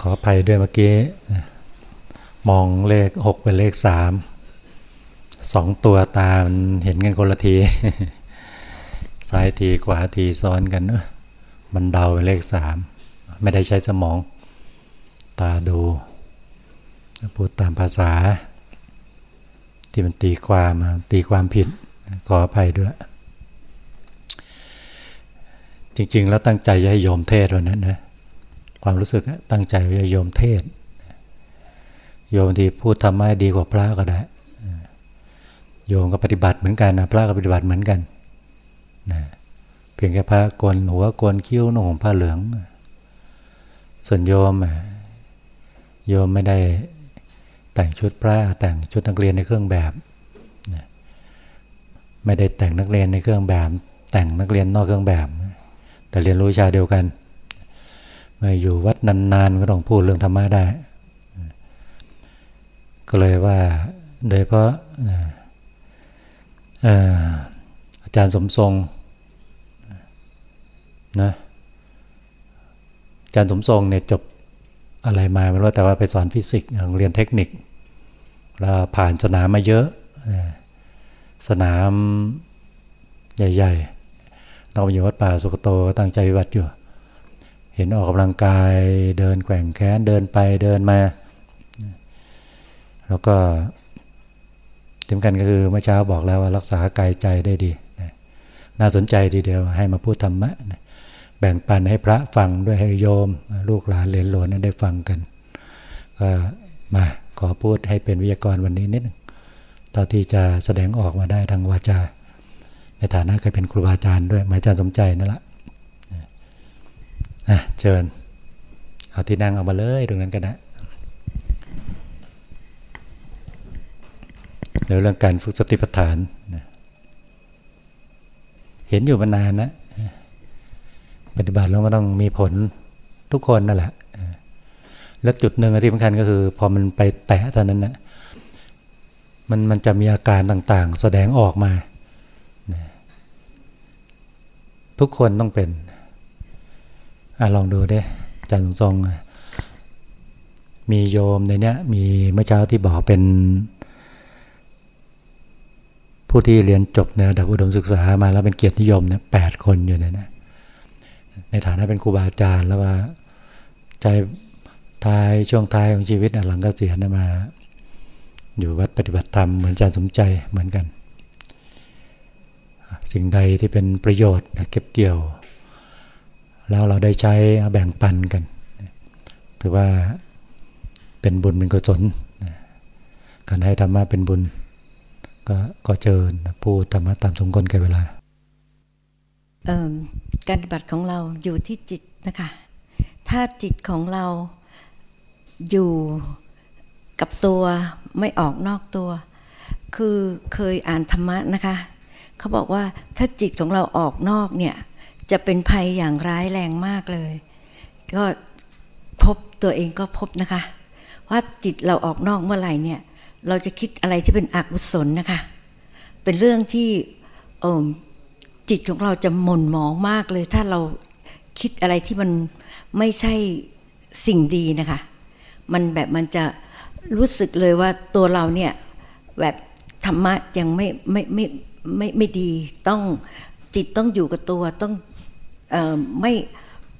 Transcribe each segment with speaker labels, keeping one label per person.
Speaker 1: ขออภัยด้วยเมื่อกี้ มองเลขหกเป็นเลขสามสองตัวตามเห็นกันคนละทีซ้ายทีขวาทีซ้อนกันเนอะมันเดาเป็นเลขสามไม่ได้ใช้สมอง ตาดู พูดตามภาษา ที่มันตีความตีความผิด ขออภัยด้วย จริง ๆ แล้วตั้งใจจะให้โยมเทศวันนั้นนะ ความรู้สึกตั้งใจว่าจะโยมเทศ โยมที่พูดทำไม่ดีกว่าพระก็ได้ โยมก็ปฏิบัติเหมือนกันนะพระก็ปฏิบัติเหมือนกันนะเพียงแค่พระกวนหัวกวนคิ้วนุ่งผ้าเหลือง ส่วนโยมโยมไม่ได้แต่งชุดพระแต่งชุดนักเรียนในเครื่องแบบไม่ได้แต่งนักเรียนในเครื่องแบบ แต่งนักเรียนนอกเครื่องแบบ แต่เรียนรู้วิชาเดียวกัน เมื่ออยู่วัดนานๆก็ต้องพูดเรื่องธรรมะได้ ก็เลยว่าโดยเพราะอาจารย์สมทรงนะอาจารย์สมทรงเนี่ยจบอะไรมาไม่รู้แต่ว่าไปสอนฟิสิกส์เรียนเทคนิคแล้วผ่านสนามมาเยอะ สนามใหญ่ ๆ เราอยู่วัดป่าสุกโตตั้งใจวิบัติอยู่ เห็นออกกำลังกายเดินแกว่งแขนเดินไปเดินมา แล้วก็ถึงกันก็คือเมื่อเช้าบอกแล้วว่ารักษากายใจได้ดี น่าสนใจดีเดียวให้มาพูดธรรมะ แบ่งปันให้พระฟังด้วยให้โยม ลูกหลานเหลนหลวนได้ฟังกัน ก็มาขอพูดให้เป็นวิทยากรวันนี้นิดนึงตอนที่จะแสดงออกมาได้ทางวาจา ในฐานะเคยเป็นครูบาอาจารย์ด้วยหมายอาจารย์สมใจนั่นแหละะเชิญ เอาที่นั่งเอามาเลยตรงนั้นก็ได้เดี๋ยวเรื่องการฝึกสติปัฏฐานเห็นอยู่มานานนะปฏิบัติแล้วก็ต้องมีผลทุกคนนั่นแหละแล้วจุดหนึ่งที่สำคัญก็คือ พอมันไปแตะเท่านั้นนะมันมันจะมีอาการต่างๆ แสดงออกมา ทุกคนต้องเป็น อลองดูด้อาจันทรงมีโยมในเนี้ยมีเมื่อเช้าที่บอกเป็น ผู้ที่เรียนจบในระดับอุดมศึกษามาแล้วเป็นเกียรตินิยมเนี่ยแปดคนอยู่เนี่ยนะในฐานะเป็นครูบาอาจารย์แล้วว่าใจท้ายช่วงท้ายของชีวิตหลังเกษียณมา อยู่วัดปฏิบัติธรรมเหมือนอาจารย์สมใจเหมือนกัน สิ่งใดที่เป็นประโยชน์เก็บเกี่ยว แล้วเราได้ใช้แบ่งปันกันถือว่าเป็นบุญเป็นกุศลการให้ธรรมะเป็นบุญ ก็ก็เจอพูดธรรมะตามสมควรแก่เวลา
Speaker 2: การปฏิบัติของเราอยู่ที่จิตนะคะ ถ้าจิตของเราอยู่กับตัวไม่ออกนอกตัว คือเคยอ่านธรรมะนะคะ เขาบอกว่าถ้าจิตของเราออกนอกเนี่ย จะเป็นภัยอย่างร้ายแรงมากเลย ก็พบตัวเองก็พบนะคะ ว่าจิตเราออกนอกเมื่อไหร่เนี่ย เราจะคิดอะไรที่เป็นอกุศลนะคะ เป็นเรื่องที่จิตของเราจะหม่นหมองมากเลย ถ้าเราคิดอะไรที่มันไม่ใช่สิ่งดีนะคะ มันแบบมันจะรู้สึกเลยว่าตัวเราเนี่ยแบบธรรมะยังไม่ไม่ไม่ไม่ไม่ดีต้องจิตต้องอยู่กับตัวต้อง ไม่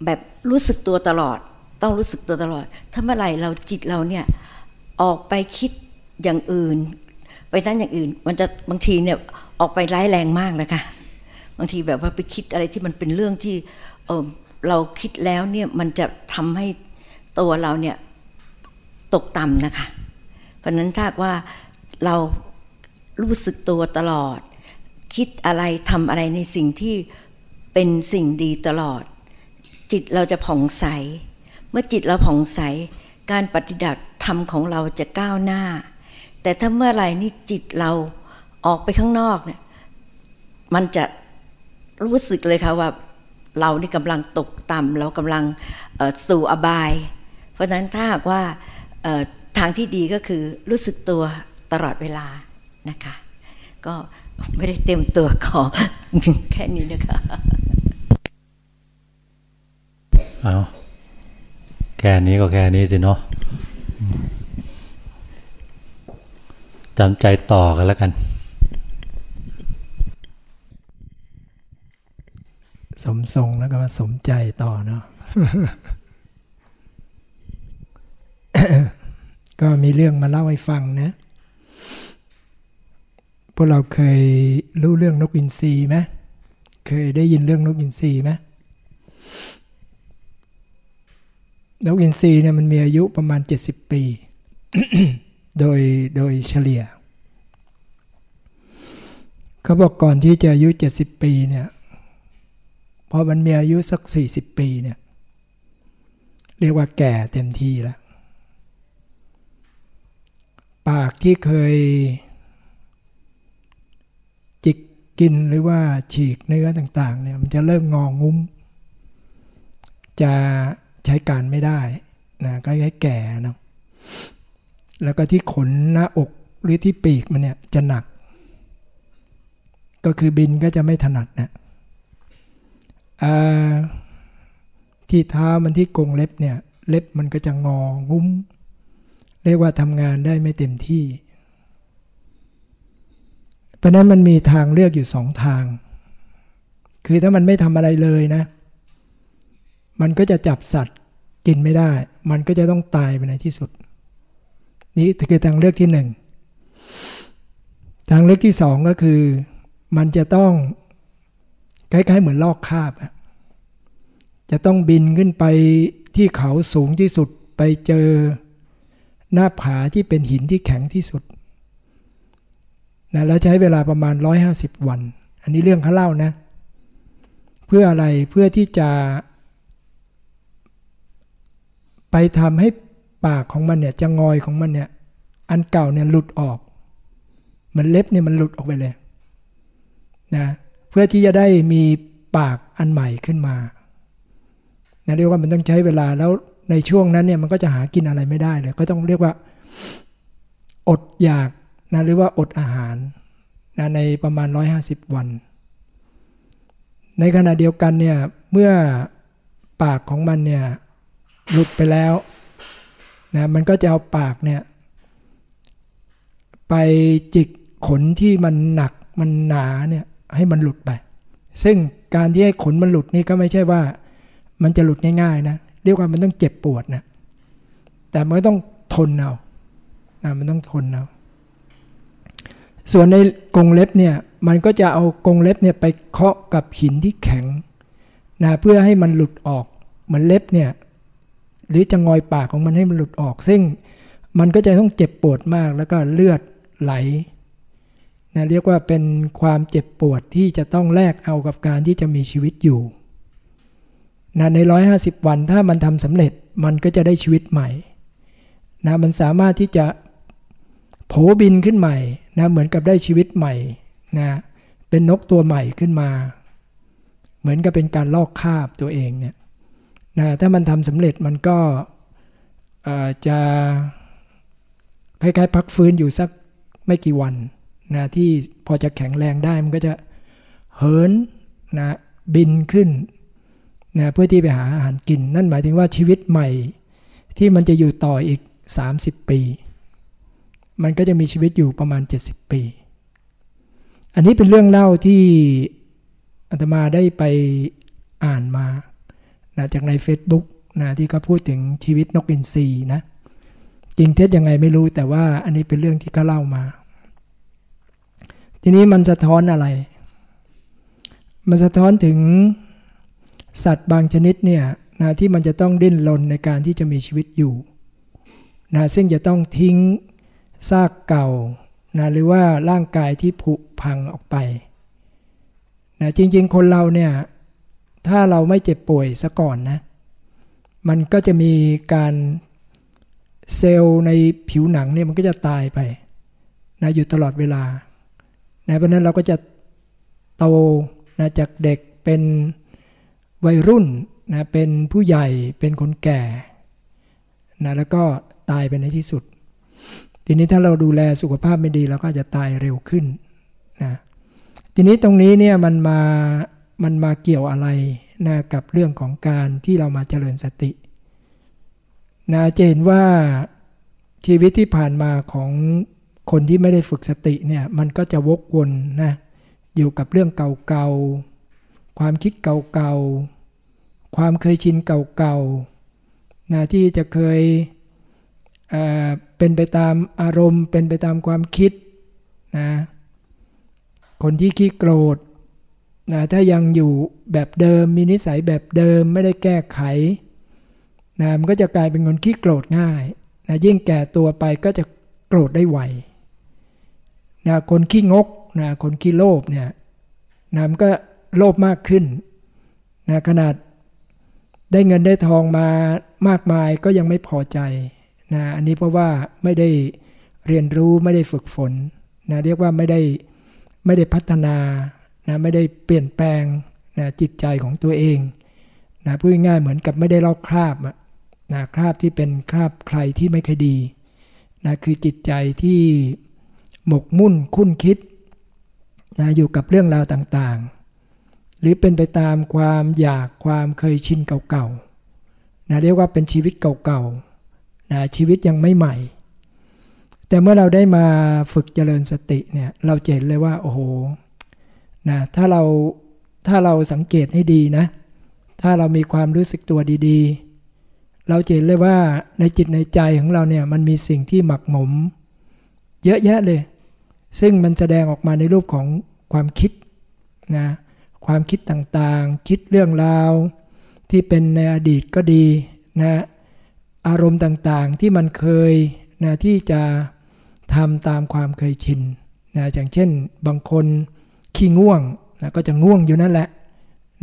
Speaker 2: แบบรู้สึกตัวตลอด ต้องรู้สึกตัวตลอด ถ้าเมื่อไหร่เราจิตเราเนี่ยออกไปคิดอย่างอื่น ไปนั้นอย่างอื่น มันจะบางทีเนี่ยออกไปร้ายแรงมากนะคะบางทีแบบว่าไปคิดอะไรที่มันเป็นเรื่องที่เเราคิดแล้วเนี่ยมันจะทำให้ตัวเราเนี่ยตกต่ำนะคะ เพราะนั้นถ้าว่าเรารู้สึกตัวตลอด คิดอะไรทำอะไรในสิ่งที่ เป็นสิ่งดีตลอด จิตเราจะผ่องใส เมื่อจิตเราผ่องใส การปฏิบัติธรรมของเราจะก้าวหน้า แต่ถ้าเมื่อไหร่นี่จิตเราออกไปข้างนอกเนี่ยมันจะรู้สึกเลยค่ะว่าเรานี่กำลังตกต่ำเรากำลังสู่อบาย เพราะฉะนั้นถ้าหากว่าทางที่ดีก็คือรู้สึกตัวตลอดเวลานะคะ ก็ไม่ได้เต็มตัวขอแค่นี้นะคะ
Speaker 1: เอาแค่นี้ก็แค่นี้สิเนาะจำใจต่อกันแล้วกัน
Speaker 3: สมทรงแล้วก็มาสมใจต่อเนาะก็มีเรื่องมาเล่าให้ฟังนะ พวกเราเคยรู้เรื่องนกอินทรีไหมเคยได้ยินเรื่องนกอินทรีไหม นกอินทรีเนี่ยมันมีอายุประมาณ 70 ปี โดยโดยเฉลี่ย เขาบอกก่อนที่จะอายุ 70 ปีเนี่ยพอมันมีอายุสัก 40 ปีเนี่ยเรียกว่าแก่เต็มที่แล้ว ปากที่เคย จิกกินหรือว่าฉีกเนื้อต่างๆเนี่ยมันจะเริ่มงองุ้ม จะ ใช้การไม่ได้นะก็ให้แก่นะแล้วก็ที่ขนหน้าอกหรือที่ปีกมันเนี่ยจะหนัก ก็คือบินก็จะไม่ถนัดนะที่เท้ามันที่กรงเล็บเนี่ย เล็บมันก็จะงองุ้ม เรียกว่าทำงานได้ไม่เต็มที่ เพราะนั้นมันมีทางเลือกอยู่สองทาง คือถ้ามันไม่ทำอะไรเลยนะ มันก็จะจับสัตว์กินไม่ได้ มันก็จะต้องตายไปในที่สุด นี่คือทางเลือกที่หนึ่งทางเลือกที่สองก็คือ มันจะต้องคล้ายๆเหมือนลอกคาบจะต้องบินขึ้นไปที่เขาสูงที่สุดไปเจอหน้าผาที่เป็นหินที่แข็งที่สุดนะแล้วใช้เวลาประมาณ 150 วัน อันนี้เรื่องเขาเล่านะ เพื่ออะไรเพื่อที่จะ ไปทำให้ปากของมันเนี่ยจะงอยของมันเนี่ย อันเก่าเนี่ยหลุดออก มันเล็บเนี่ยมันหลุดออกไปเลยนะเพื่อที่จะได้มีปากอันใหม่ขึ้นมานะเรียกว่ามันต้องใช้เวลาแล้วในช่วงนั้นเนี่ยมันก็จะหากินอะไรไม่ได้เลย ก็ต้องเรียกว่า อดอยากนะหรือว่าอดอาหารนะในประมาณ 150 วัน ในขณะเดียวกันเนี่ยเมื่อปากของมันเนี่ย หลุดไปแล้วนะมันก็จะเอาปากเนี่ย ไปจิกขนที่มันหนักมันหนาเนี่ยให้มันหลุดไป ซึ่งการที่ให้ขนมันหลุดนี่ก็ไม่ใช่ว่า มันจะหลุดง่ายๆนะเรียกว่ามันต้องเจ็บปวดนะแต่มันต้องทนเอานะมันต้องทนเอาส่วนในกรงเล็บเนี่ยมันก็จะเอากรงเล็บเนี่ยไปเคาะกับหินที่แข็งนะเพื่อให้มันหลุดออกเหมือนเล็บเนี่ย หรือจะงอยปากของมันให้มันหลุดออก ซึ่งมันก็จะต้องเจ็บปวดมากแล้วก็เลือดไหลนะเรียกว่าเป็นความเจ็บปวดที่จะต้องแลกเอากับการที่จะมีชีวิตอยู่นะใน 150 วันถ้ามันทำสำเร็จมันก็จะได้ชีวิตใหม่นะมันสามารถที่จะโผบินขึ้นใหม่นะเหมือนกับได้ชีวิตใหม่นะเป็นนกตัวใหม่ขึ้นมา เหมือนกับเป็นการลอกคาบตัวเองเนี่ย นะถ้ามันทำสำเร็จมันก็จะคล้ายๆ พักฟื้นอยู่สักไม่กี่วันนะที่พอจะแข็งแรงได้มันก็จะเหินนะบินขึ้นนะเพื่อที่ไปหาอาหารกิน นั่นหมายถึงว่าชีวิตใหม่ที่มันจะอยู่ต่ออีก 30 ปี มันก็จะมีชีวิตอยู่ประมาณ 70 ปี อันนี้เป็นเรื่องเล่าที่อาตมาได้ไปอ่านมา นะจากใน Facebook นะที่เขาพูดถึงชีวิตนกอินทรีนะจริงเท็จยังไงไม่รู้แต่ว่าอันนี้เป็นเรื่องที่เขาเล่ามา ทีนี้มันสะท้อนอะไร มันสะท้อนถึงสัตว์บางชนิดเนี่ยนะที่มันจะต้องดิ้นรนในการที่จะมีชีวิตอยู่นะซึ่งจะต้องทิ้งซากเก่านะหรือว่าร่างกายที่ผุพังออกไปนะจริงๆ คนเราเนี่ย ถ้าเราไม่เจ็บป่วยซะก่อนนะ มันก็จะมีการเซลล์ในผิวหนังเนี่ยมันก็จะตายไปนะอยู่ตลอดเวลานะเพราะนั้นเราก็จะโตนะจากเด็กเป็นวัยรุ่นนะเป็นผู้ใหญ่เป็นคนแก่นะแล้วก็ตายไปในที่สุด ทีนี้ถ้าเราดูแลสุขภาพไม่ดีเราก็จะตายเร็วขึ้นนะทีนี้ตรงนี้เนี่ยมันมา มันมาเกี่ยวอะไรนะกับเรื่องของการที่เรามาเจริญสตินะจะเห็นว่าชีวิตที่ผ่านมาของคนที่ไม่ได้ฝึกสติเนี่ยมันก็จะวกวนนะอยู่กับเรื่องเก่าๆ ความคิดเก่าๆ ความเคยชินเก่าๆนะที่จะเคยเเป็นไปตามอารมณ์ เป็นไปตามความคิดนะคนที่ขี้โกรธ นะถ้ายังอยู่แบบเดิมมีนิสัยแบบเดิมไม่ได้แก้ไขนะมันก็จะกลายเป็นคนขี้โกรธง่ายนะยิ่งแก่ตัวไปก็จะโกรธได้ไวนะคนขี้งกนะคนขี้โลภเนี่ยนะมันก็โลภมากขึ้นนะขนาดได้เงินได้ทองมามากมายก็ยังไม่พอใจนะอันนี้เพราะว่าไม่ได้เรียนรู้ไม่ได้ฝึกฝนนะเรียกว่าไม่ได้ไม่ได้พัฒนา นะไม่ได้เปลี่ยนแปลงนะจิตใจของตัวเองนะพูดง่ายเหมือนกับไม่ได้ลอกคราบนะคราบที่เป็นคราบใครที่ไม่เคยดีนะคือจิตใจที่หมกมุ่นคุ้นคิดนะอยู่กับเรื่องราวต่างๆ หรือเป็นไปตามความอยากความเคยชินเก่าๆนะเรียกว่าเป็นชีวิตเก่าๆนะชีวิตยังไม่ใหม่ แต่เมื่อเราได้มาฝึกเจริญสติเนี่ยเราเห็นเลยว่าโอ้โห นะถ้าเราถ้าเราสังเกตให้ดีนะ ถ้าเรามีความรู้สึกตัวดีๆ เราเห็นเลยว่าในจิตในใจของเราเนี่ยมันมีสิ่งที่หมักหมม เยอะแยะเลย ซึ่งมันแสดงออกมาในรูปของความคิดนะความคิดต่างๆ คิดเรื่องราว ที่เป็นในอดีตก็ดีนะอารมณ์ต่างๆที่มันเคยนะที่จะทำตามความเคยชินนะอย่างเช่นบางคน ขี้ง่วงนะก็จะง่วงอยู่นั่นแหละ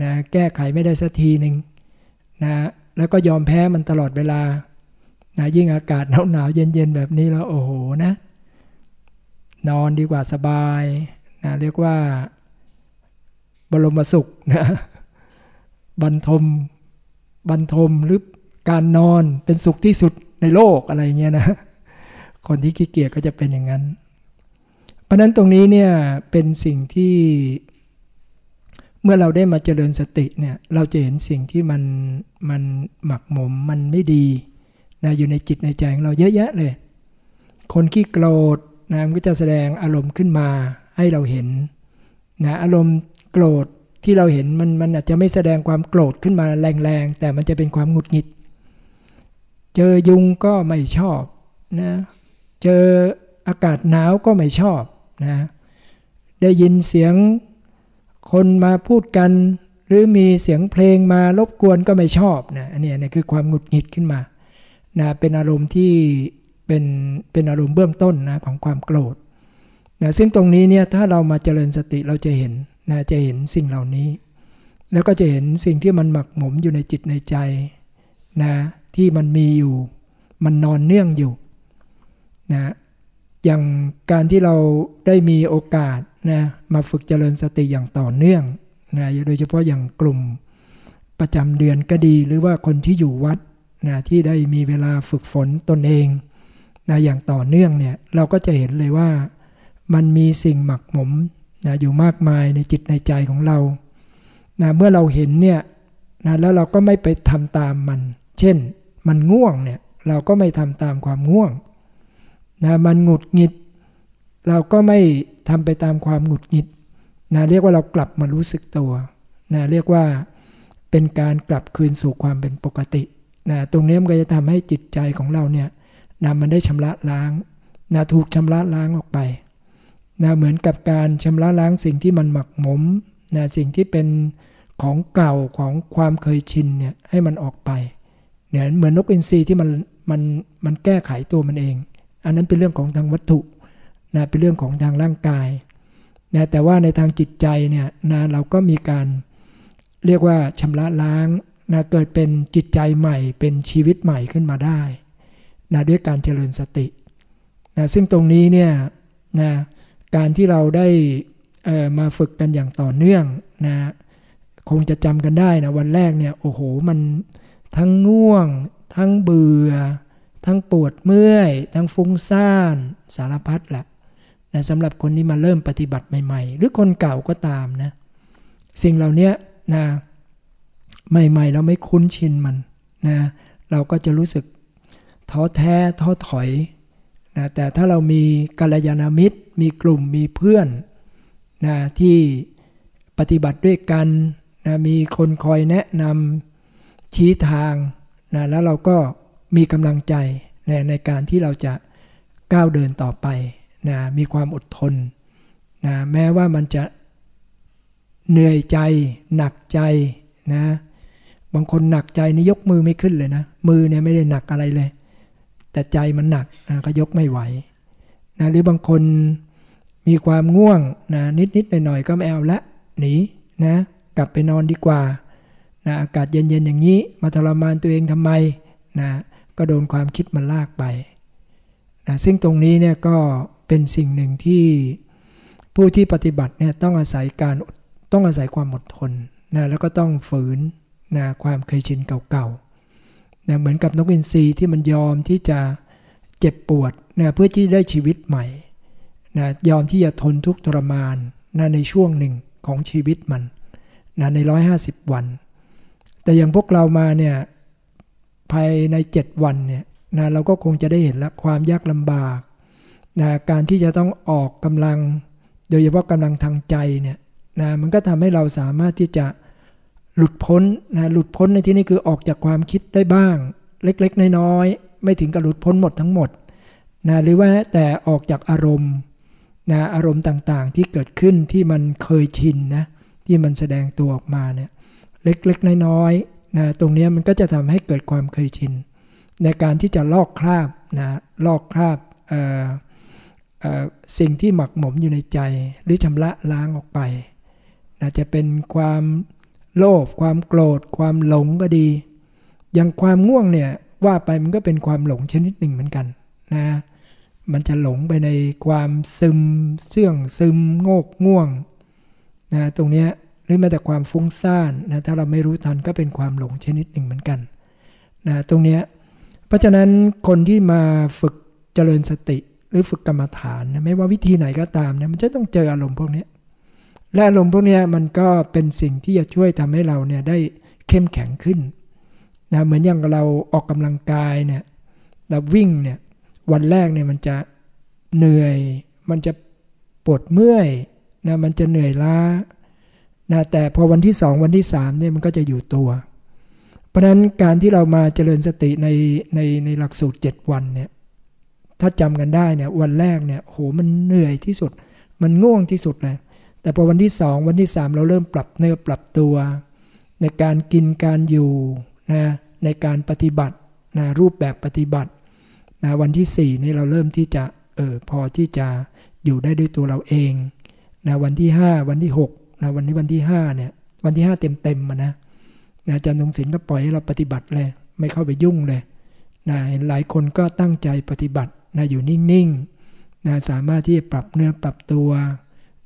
Speaker 3: นะแก้ไขไม่ได้สักทีหนึ่งนะแล้วก็ยอมแพ้มันตลอดเวลานะยิ่งอากาศหนาวหนาวเย็นเย็นแบบนี้แล้วโอ้โหนะนอนดีกว่าสบายนะเรียกว่า บรมสุขนะบรรทมบรรทมหรือการนอนเป็นสุขที่สุดในโลกอะไรเงี้ยนะ คนที่ขี้เกียจก็จะเป็นอย่างนั้น เพราะนั้นตรงนี้เนี่ยเป็นสิ่งที่เมื่อเราได้มาเจริญสติเนี่ยเราจะเห็นสิ่งที่มันมันหมักหมมมันไม่ดีนะอยู่ในจิตในใจของเราเยอะแยะเลย คนขี้โกรธนะมันก็จะแสดงอารมณ์ขึ้นมาให้เราเห็นนะอารมณ์โกรธที่เราเห็นมันมันอาจจะไม่แสดงความโกรธขึ้นมาแรงๆ แต่มันจะเป็นความหงุดหงิด เจอยุงก็ไม่ชอบนะเจออากาศหนาวก็ไม่ชอบ นะได้ยินเสียงคนมาพูดกัน หรือมีเสียงเพลงมารบกวนก็ไม่ชอบนะอันนี้นี่คือความหงุดหงิดขึ้นมานะเป็นอารมณ์ที่เป็นเป็นอารมณ์เบื้องต้นนะของความโกรธนะซึ่งตรงนี้เนี่ยถ้าเรามาเจริญสติเราจะเห็นนะจะเห็นสิ่งเหล่านี้ แล้วก็จะเห็นสิ่งที่มันหมักหมมอยู่ในจิตในใจนะที่มันมีอยู่ มันนอนเนื่องอยู่นะ อย่างการที่เราได้มีโอกาสนะมาฝึกเจริญสติอย่างต่อเนื่องนะโดยเฉพาะอย่างกลุ่มประจำเดือนก็ดี หรือว่าคนที่อยู่วัดนะที่ได้มีเวลาฝึกฝนตนเองนะอย่างต่อเนื่องเนี่ยเราก็จะเห็นเลยว่ามันมีสิ่งหมักหมมนะอยู่มากมายในจิตในใจของเรานะเมื่อเราเห็นเนี่ยนะแล้วเราก็ไม่ไปทำตามมัน เช่น มันง่วงเนี่ยเราก็ไม่ทำตามความง่วง นะมันหงุดหงิด เราก็ไม่ทำไปตามความหงุดหงิดนะเรียกว่าเรากลับมารู้สึกตัวนะเรียกว่าเป็นการกลับคืนสู่ความเป็นปกตินะตรงนี้มันก็จะทำให้จิตใจของเราเนี่ยนะมันได้ชำระล้างนะถูกชำระล้างออกไปนะเหมือนกับการชำระล้างสิ่งที่มันหมักหมมนะสิ่งที่เป็นของเก่าของความเคยชินเนี่ยให้มันออกไปเนี่ยเหมือนนกอินทรีที่มันมันมันแก้ไขตัวมันเอง อันนั้นเป็นเรื่องของทางวัตถุนะเป็นเรื่องของทางร่างกายนะแต่ว่าในทางจิตใจเนี่ยนะเราก็มีการเรียกว่าชำระล้างนะเกิดเป็นจิตใจใหม่ เป็นชีวิตใหม่ขึ้นมาได้นะด้วยการเจริญสตินะซึ่งตรงนี้เนี่ยนะการที่เราได้มาฝึกกันอย่างต่อเนื่องนะคงจะจำกันได้นะวันแรกเนี่ยโอ้โหมันทั้งง่วง ทั้งเบื่อ ทั้งปวดเมื่อย ทั้งฟุ้งซ่านสารพัดแหละนะสำหรับคนที่มาเริ่มปฏิบัติใหม่ ๆ หรือคนเก่าก็ตามนะ สิ่งเหล่านี้นะใหม่ๆ เราไม่คุ้นชินมันนะเราก็จะรู้สึกท้อแท้ท้อถอยนะแต่ถ้าเรามีกัลยาณมิตร มีกลุ่มมีเพื่อนนะที่ปฏิบัติด้วยกันนะมีคนคอยแนะนำชี้ทางนะแล้วเราก็ มีกำลังใจนะในการที่เราจะก้าวเดินต่อไปนะมีความอดทนนะแม้ว่ามันจะเหนื่อยใจ หนักใจนะบางคนหนักใจนี่ยกมือไม่ขึ้นเลยนะ มือเนี่ยไม่ได้หนักอะไรเลย แต่ใจมันหนักนะก็ยกไม่ไหวนะหรือบางคนมีความง่วงนะนิดๆหน่อยๆก็ไม่เอาละหนีนะกลับไปนอนดีกว่านะอากาศเย็นๆอย่างนี้ มาทรมานตัวเองทำไมนะ ก็โดนความคิดมันลากไปนะซึ่งตรงนี้เนี่ยก็เป็นสิ่งหนึ่งที่ผู้ที่ปฏิบัติเนี่ยต้องอาศัยการต้องอาศัยความอดทนนะแล้วก็ต้องฝืนนะความเคยชินเก่าๆนะเหมือนกับนกอินทรีที่มันยอมที่จะเจ็บปวดนะเพื่อที่ได้ชีวิตใหม่นะยอมที่จะทนทุกข์ทรมานนะในช่วงหนึ่งของชีวิตมันนะใน 150 วัน แต่อย่างพวกเรามาเนี่ย ภายใน 7 วันเนี่ยนะเราก็คงจะได้เห็นแล้วความยากลำบากนะการที่จะต้องออกกำลัง โดยเฉพาะกำลังทางใจเนี่ยนะมันก็ทำให้เราสามารถที่จะหลุดพ้นนะหลุดพ้นในที่นี้คือออกจากความคิดได้บ้าง เล็กๆ น้อยๆ ไม่ถึงกับหลุดพ้นหมดทั้งหมดนะหรือว่าแต่ออกจากอารมณ์นะอารมณ์ต่างๆ ที่เกิดขึ้นที่มันเคยชินนะที่มันแสดงตัวออกมาเนี่ยเล็กๆ น้อยๆ นะตรงนี้มันก็จะทำให้เกิดความเคยชิน ในการที่จะลอกคราบนะลอกคราบสิ่งที่หมักหมมอยู่ในใจ หรือชำระล้างออกไปนะจะเป็นความโลภความโกรธ ความหลงก็ดี อย่างความง่วงเนี่ยว่าไปมันก็เป็นความหลงชนิดหนึ่งเหมือนกันนะมันจะหลงไปในความซึมเสื่องซึมโงกง่วงนะตรงนี้ หรือแม้แต่ความฟุ้งซ่านนะถ้าเราไม่รู้ทันก็เป็นความหลงชนิดหนึ่งเหมือนกันนะตรงนี้เพราะฉะนั้นคนที่มาฝึกเจริญสติหรือฝึกกรรมฐานนะไม่ว่าวิธีไหนก็ตามเนี่ยมันจะต้องเจออารมณ์พวกนี้และอารมณ์พวกนี้มันก็เป็นสิ่งที่จะช่วยทำให้เราเนี่ยได้เข้มแข็งขึ้นนะเหมือนอย่างเราออกกำลังกายเนี่ยเราวิ่งเนี่ยวันแรกเนี่ยมันจะเหนื่อย มันจะปวดเมื่อยนะมันจะเหนื่อยล้า นะแต่พอวันที่สองวันที่สามเนี่ยมันก็จะอยู่ตัว เพราะนั้นการที่เรามาเจริญสติในในในหลักสูตร 7 วันเนี่ยถ้าจำกันได้เนี่ยวันแรกเนี่ยโหมันเหนื่อยที่สุด มันง่วงที่สุดเลยแต่พอวันที่สองวันที่สามเราเริ่มปรับเนื้อปรับตัว ในการกินการอยู่นะในการปฏิบัตินะรูปแบบปฏิบัตินะวันที่สี่นี่เราเริ่มที่จะเออพอที่จะอยู่ได้ด้วยตัวเราเองนะวันที่ห้าวันที่หก นะวันนี้วันที่ห้าเนี่ยวันที่ห้าเต็มเต็มนะนะอาจารย์ทรงศิลป์ก็ปล่อยให้เราปฏิบัติเลย ไม่เข้าไปยุ่งเลยนะเห็นหลายคนก็ตั้งใจปฏิบัตินะอยู่นิ่งๆนะสามารถที่จะปรับเนื้อปรับตัว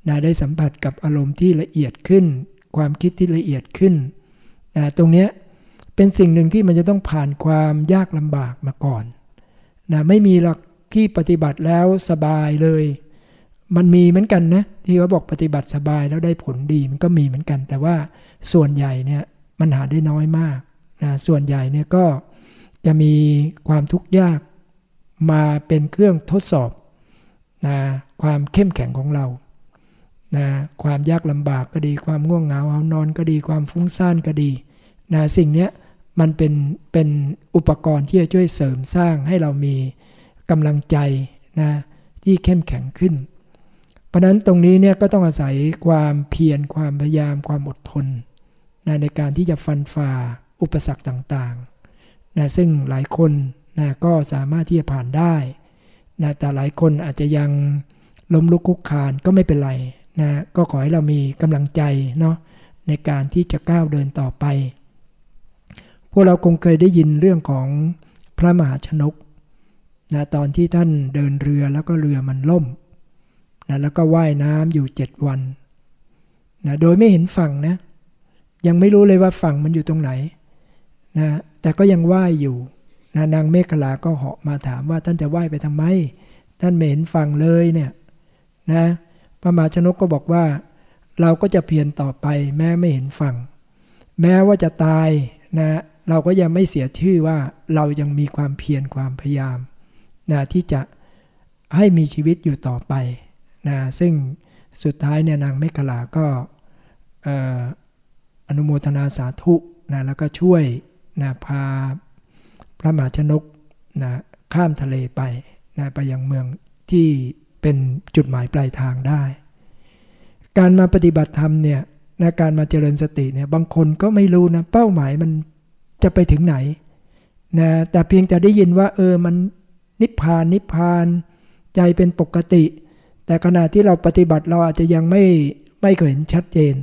Speaker 3: นะได้สัมผัสกับอารมณ์ที่ละเอียดขึ้น ความคิดที่ละเอียดขึ้นนะตรงนี้เป็นสิ่งหนึ่งที่มันจะต้องผ่านความยากลำบากมาก่อนนะไม่มีหลักที่ปฏิบัติแล้วสบายเลย มันมีเหมือนกันนะที่เขาบอกปฏิบัติสบายแล้วได้ผลดีมันก็มีเหมือนกัน แต่ว่าส่วนใหญ่เนี่ยมันหาได้น้อยมากนะส่วนใหญ่เนี่ยก็จะมีความทุกข์ยากมาเป็นเครื่องทดสอบนะความเข้มแข็งของเรานะความยากลำบากก็ดี ความง่วงเหงาเอานอนก็ดีความฟุ้งซ่านก็ดีนะสิ่งนี้มันเป็นเป็นอุปกรณ์ที่จะช่วยเสริมสร้างให้เรามีกำลังใจนะที่เข้มแข็งขึ้น เพราะนั้นตรงนี้เนี่ยก็ต้องอาศัยความเพียรความพยายามความอดทนนะในการที่จะฟันฝ่าอุปสรรคต่างๆนะซึ่งหลายคนนะก็สามารถที่จะผ่านได้นะแต่หลายคนอาจจะยังล้มลุกคุกคานก็ไม่เป็นไรนะก็ขอให้เรามีกำลังใจเนาะในการที่จะก้าวเดินต่อไป พวกเราคงเคยได้ยินเรื่องของพระมหาชนกนะตอนที่ท่านเดินเรือแล้วก็เรือมันล่ม นะแล้วก็ว่ายน้ำอยู่เจ็ดวันนะโดยไม่เห็นฝั่งนะ ยังไม่รู้เลยว่าฝั่งมันอยู่ตรงไหนนะแต่ก็ยังว่ายอยู่นะนางเมฆลาก็เหาะมาถามว่าท่านจะว่ายไปทำไม ท่านไม่เห็นฝั่งเลยเนี่ยนะพระมหาชนกก็บอกว่า เราก็จะเพียรต่อไปแม้ไม่เห็นฝั่ง แม้ว่าจะตายนะเราก็ยังไม่เสียชื่อว่าเรายังมีความเพียรความพยายามนะที่จะให้มีชีวิตอยู่ต่อไป นะซึ่งสุดท้ายเนี่ยนางเมฆลาก็อนุโมทนาสาธุนะแล้วก็ช่วยนะพาพระมหาชนกนะข้ามทะเลไปนะไปยังเมืองที่เป็นจุดหมายปลายทางได้ การมาปฏิบัติธรรมเนี่ยนะการมาเจริญสติเนี่ยบางคนก็ไม่รู้นะเป้าหมายมันจะไปถึงไหนนะแต่เพียงแต่ได้ยินว่าเออมันนิพพานนิพพานใจเป็นปกติ แต่ขณะที่เราปฏิบัติเราอาจจะยังไม่ไม่เคยเห็นชัดเจน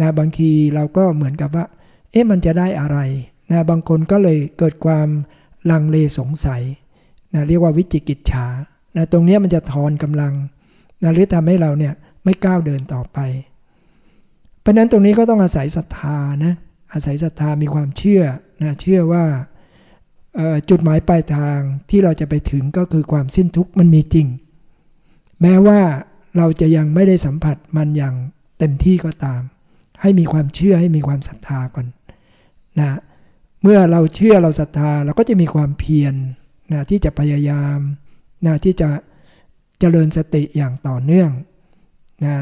Speaker 3: นะบางทีเราก็เหมือนกับว่า เอ๊ะมันจะได้อะไรนะบางคนก็เลยเกิดความลังเลสงสัยนะเรียกว่าวิจิกิจฉานะตรงนี้มันจะทอนกำลังนะหรือทำให้เราเนี่ยไม่ก้าวเดินต่อไป เพราะนั้นตรงนี้ก็ต้องอาศัยศรัทธานะอาศัยศรัทธามีความเชื่อนะเชื่อว่าจุดหมายปลายทางที่เราจะไปถึงก็คือความสิ้นทุกข์มันมีจริง แม้ว่าเราจะยังไม่ได้สัมผัสมันอย่างเต็มที่ก็ตาม ให้มีความเชื่อให้มีความศรัทธาก่อนนะเมื่อเราเชื่อเราศรัทธาเราก็จะมีความเพียรนะที่จะพยายามนะที่จะเจริญสติอย่างต่อเนื่องนะ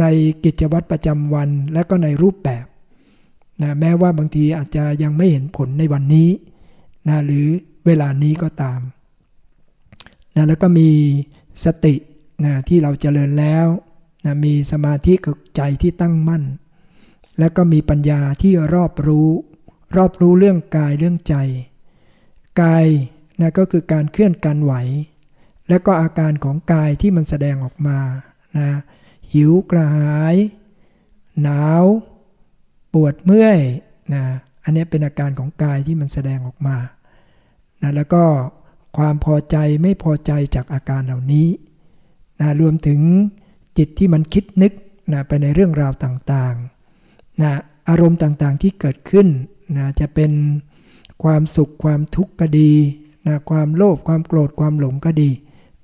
Speaker 3: ในกิจวัตรประจำวันและก็ในรูปแบบนะแม้ว่าบางทีอาจจะยังไม่เห็นผลในวันนี้นะหรือเวลานี้ก็ตามนะแล้วก็มีสติ นะที่เราเจริญแล้วนะมีสมาธิกับใจที่ตั้งมั่น แล้วก็มีปัญญาที่รอบรู้ รอบรู้เรื่องกายเรื่องใจ กายนะก็คือการเคลื่อนการไหว แล้วก็อาการของกายที่มันแสดงออกมานะหิวกระหาย หนาว ปวดเมื่อยนะอันนี้เป็นอาการของกายที่มันแสดงออกมานะแล้วก็ความพอใจไม่พอใจจากอาการเหล่านี้ นะรวมถึงจิตที่มันคิดนึกนะไปในเรื่องราวต่างๆนะอารมณ์ต่างๆที่เกิดขึ้นนะจะเป็นความสุขความทุกข์ก็ดีนะความโลภความโกรธความหลงก็ดี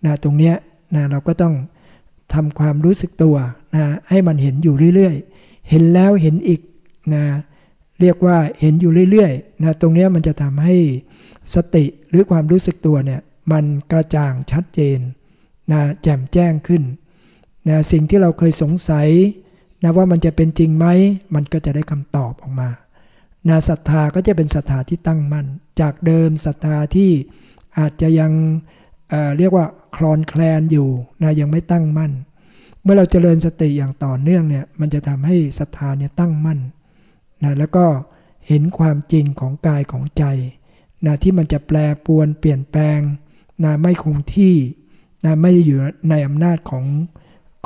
Speaker 3: นะตรงเนี้ยนะเราก็ต้องทำความรู้สึกตัวนะให้มันเห็นอยู่เรื่อยๆ เห็นแล้วเห็นอีกนะเรียกว่าเห็นอยู่เรื่อยๆนะตรงนี้มันจะทำให้สติหรือความรู้สึกตัวเนี่ยมันกระจ่างชัดเจน นะแจ่มแจ้งขึ้นนะสิ่งที่เราเคยสงสัยนะว่ามันจะเป็นจริงไหม มันก็จะได้คำตอบออกมานะศรัทธาก็จะเป็นศรัทธาที่ตั้งมั่น จากเดิมศรัทธาที่อาจจะยังเเรียกว่าคลอนแคลนอยู่นะยังไม่ตั้งมั่น เมื่อเราเจริญสติอย่างต่อเนื่องเนี่ยมันจะทำให้ศรัทธาเนี่ยตั้งมั่นนะแล้วก็เห็นความจริงของกายของใจนะที่มันจะแปลปวนเปลี่ยนแปลงนะไม่คงที่ นะไม่ได้อยู่ในอำนาจของ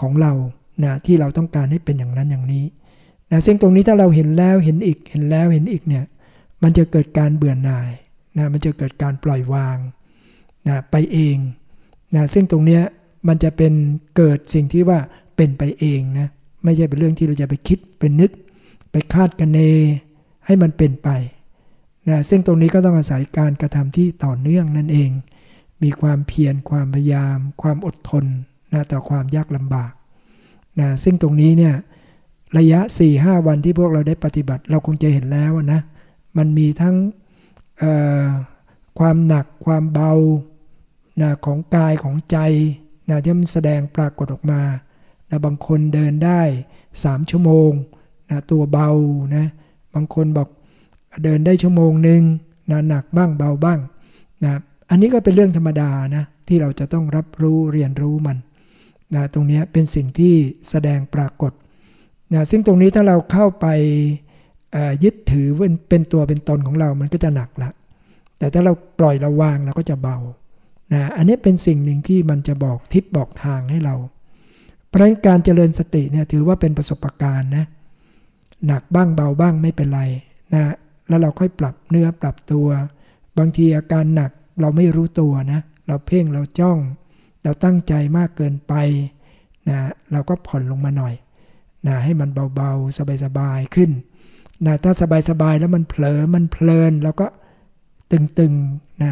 Speaker 3: ของเรานะที่เราต้องการให้เป็นอย่างนั้นอย่างนี้นะซึ่งตรงนี้ถ้าเราเห็นแล้วเห็นอีกเห็นแล้วเห็นอีกเนี่ยมันจะเกิดการเบื่อหน่ายนะมันจะเกิดการปล่อยวางนะไปเองนะซึ่งตรงนี้มันจะเป็นเกิดสิ่งที่ว่าเป็นไปเองนะไม่ใช่เป็นเรื่องที่เราจะไปคิดเป็นนึก ไปคาดกันเนให้มันเป็นไปนะซึ่งตรงนี้ก็ต้องอาศัยการกระทำที่ต่อเนื่องนั่นเอง มีความเพียรความพยายาม ความอดทนนะต่อความยากลำบากนะซึ่งตรงนี้เนี่ยระยะ 4-5 วันที่พวกเราได้ปฏิบัติ เราคงจะเห็นแล้วนะมันมีทั้งความหนักความเบานะของกายของใจนะที่มันแสดงปรากฏออกมานะบางคนเดินได้ 3 ชั่วโมงนะตัวเบานะบางคนบอกเดินได้ชั่วโมงหนึ่งนะหนักบ้างเบาบ้างนะ อันนี้ก็เป็นเรื่องธรรมดานะที่เราจะต้องรับรู้เรียนรู้มันนะตรงนี้เป็นสิ่งที่แสดงปรากฏนะซึ่งตรงนี้ถ้าเราเข้าไปยึดถือเป็นตัวเป็นตนของเรามันก็จะหนักละ แต่ถ้าเราปล่อยระวางเราก็จะเบานะอันนี้เป็นสิ่งหนึ่งที่มันจะบอกทิศบอกทางให้เรา เพราะฉะนั้นการเจริญสติเนี่ยถือว่าเป็นประสบการณ์นะหนักบ้างเบาบ้างไม่เป็นไรนะแล้วเราค่อยปรับเนื้อปรับตัว บางทีอาการหนัก เราไม่รู้ตัวนะ เราเพ่งเราจ้อง เราตั้งใจมากเกินไปนะเราก็ผ่อนลงมาหน่อยนะให้มันเบาๆ สบายๆขึ้นนะถ้าสบายๆแล้วมันเผลอมันเพลินเราก็ตึงๆนะ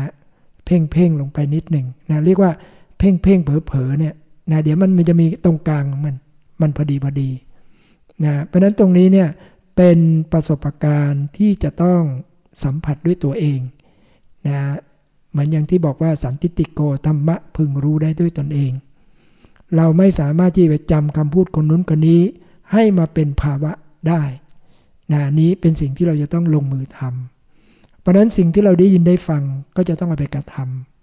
Speaker 3: เพ่งเพ่งลงไปนิดหนึ่งนะเรียกว่าเพ่งเพ่งเผลอเผลอเนี่ยนะเดี๋ยวมันมันจะมีตรงกลางมันมันพอดีพอดีนะเพราะนั้นตรงนี้เนี่ยเป็นประสบการณ์ที่จะต้องสัมผัสด้วยตัวเองนะ เหมือนอย่างที่บอกว่าสันติติโกธรรมะพึงรู้ได้ด้วยตนเอง เราไม่สามารถที่จะจำคำพูดคนนู้นคนนี้ ให้มาเป็นภาวะได้นะนี้เป็นสิ่งที่เราจะต้องลงมือทำเพราะนั้นสิ่งที่เราได้ยินได้ฟังก็จะต้องเอาไปกระท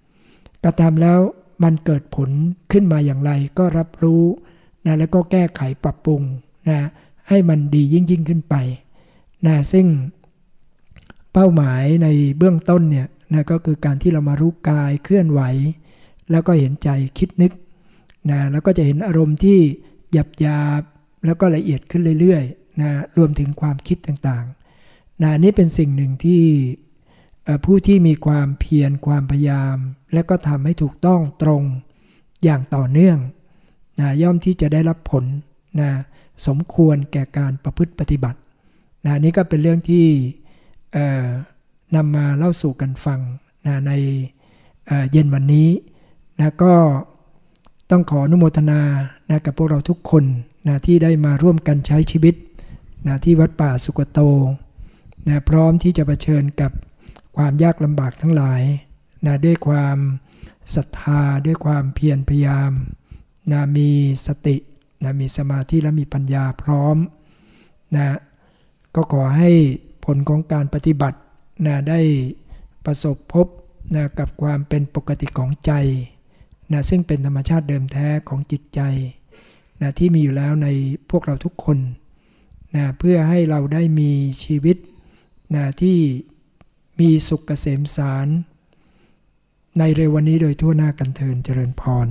Speaker 3: ำกระทำแล้วมันเกิดผลขึ้นมาอย่างไรก็รับรู้นะแล้วก็แก้ไขปรับปรุงนะให้มันดียิ่งยิ่งขึ้นไปนะซึ่งเป้าหมายในเบื้องต้นเนี่ย นะก็คือการที่เรามารู้กายเคลื่อนไหว แล้วก็เห็นใจคิดนึกนะแล้วก็จะเห็นอารมณ์ที่หยาบหยาบแล้วก็ละเอียดขึ้นเรื่อยๆนะรวมถึงความคิดต่างๆนะนี่เป็นสิ่งหนึ่งที่ผู้ที่มีความเพียรความพยายาม และก็ทำให้ถูกต้องตรงอย่างต่อเนื่องนะย่อมที่จะได้รับผลนะสมควรแก่การประพฤติปฏิบัตินะนี่ก็เป็นเรื่องที่ นำมาเล่าสู่กันฟังนะในเย็นวันนี้นะก็ต้องขออนุโมทนานะกับพวกเราทุกคนนะที่ได้มาร่วมกันใช้ชีวิตนะที่วัดป่าสุกโตนะพร้อมที่จะะเผชิญกับความยากลำบากทั้งหลายนะด้วยความศรัทธาด้วยความเพียรพยายามนะมีสตินะมีสมาธิและมีปัญญาพร้อมนะก็ขอให้ผลของการปฏิบัติ นะได้ประสบพบนะกับความเป็นปกติของใจนะซึ่งเป็นธรรมชาติเดิมแท้ของจิตใจนะที่มีอยู่แล้วในพวกเราทุกคนนะเพื่อให้เราได้มีชีวิตนะที่มีสุขเกษมสาร ในเร็ววันนี้โดยทั่วหน้ากันเทินเจริญพร